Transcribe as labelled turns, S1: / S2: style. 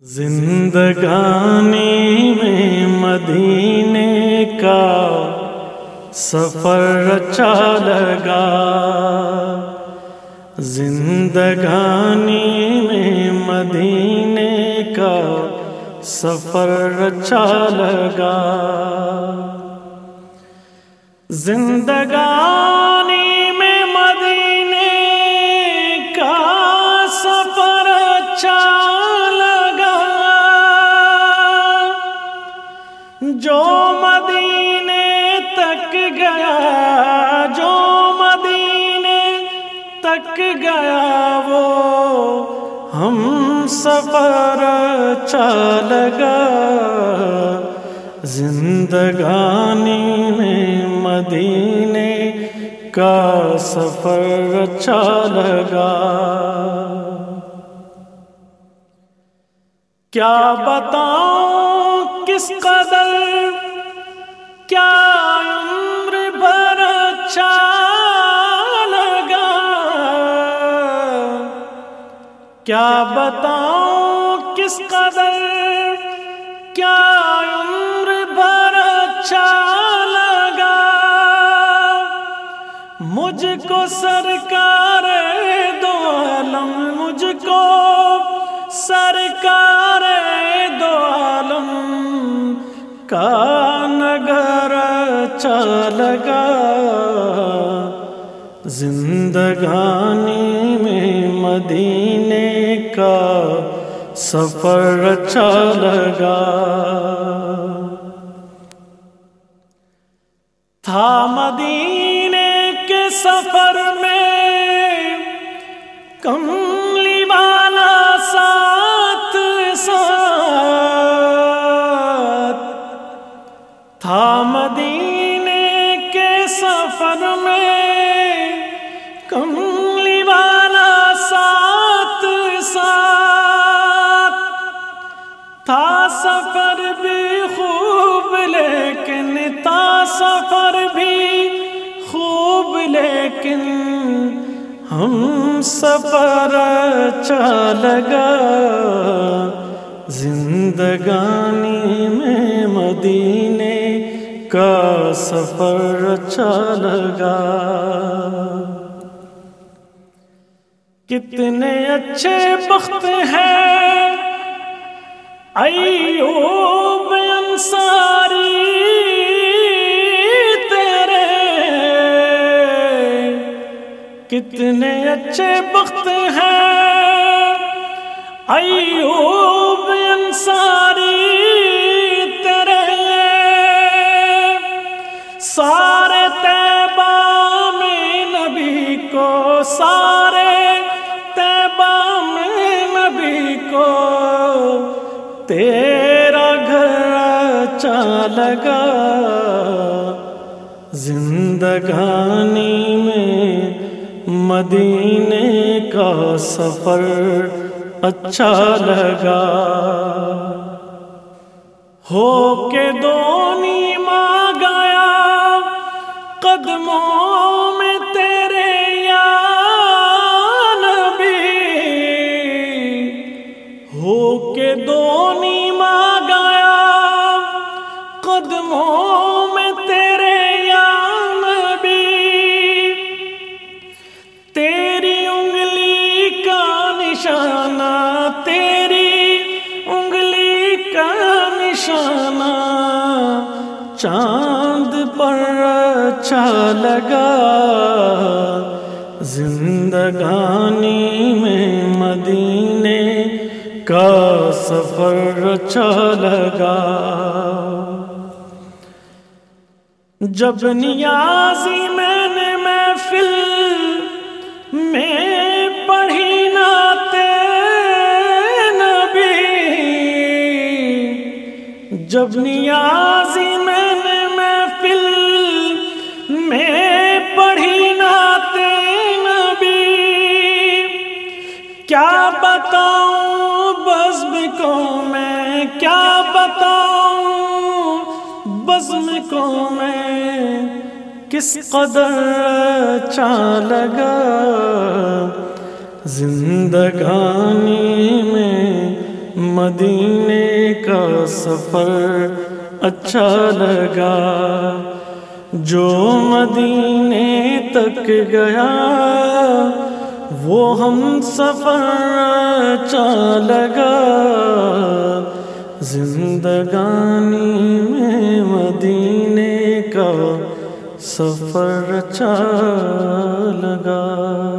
S1: زندگانی میں مدینے کا سفر اچھا لگا۔ زندگانی میں مدینے کا سفر اچھا لگا۔ زندگانی جو مدینے تک گیا، جو مدینے تک گیا، وہ ہم سفر اچھا لگا۔ زندگانی میں مدینے کا سفر اچھا لگا۔ کیا بتاؤں، کس قدر کیا بتاؤں کس قدر؟ کیا عمر بھر اچھا لگا؟ مجھ کو سرکار دو عالم، مجھ کو سرکار دو عالم۔ کا نگر اچھا لگا؟ زندگانی میں مدینے کا سفر اچھا لگا۔ تھا مدینے کے سفر میں کم مدینے بھی خوب لیکن تھا سفر بھی خوب لیکن ہم سفر اچھا لگا۔ زندگانی میں مدینے کا سفر اچھا لگا۔ کتنے اچھے بخت ہیں۔ ایوب انصاری تیرے۔ کتنے اچھے بخت ہیں۔ ایوب انصاری سارے تیبہ میں نبی کو، سارے تیبہ میں نبی کو۔ تیرا گھر اچھا لگا زندگانی میں مدینے کا سفر اچھا لگا۔ ہو کے دونی قدموں قدموں میں تیرے یا نبی، تیری انگلی کا نشانہ، تیری انگلی کا نشانہ۔ چاند پر اچھا لگا، زندگانی میں مدینے کا سفر اچھا لگا۔ جب نیازی میں نے محفل میں پڑھی ناتے نبی۔ جب نیازی میں نے محفل میں پڑھی ناتے نبی۔ کیا بتاؤں بزم کو میں کیا کس قدر اچھا لگا زندگانی میں مدینے کا سفر اچھا لگا جو مدینے تک گیا وہ ہم سفر اچھا لگا زندگانی میں سفر اچھا لگا۔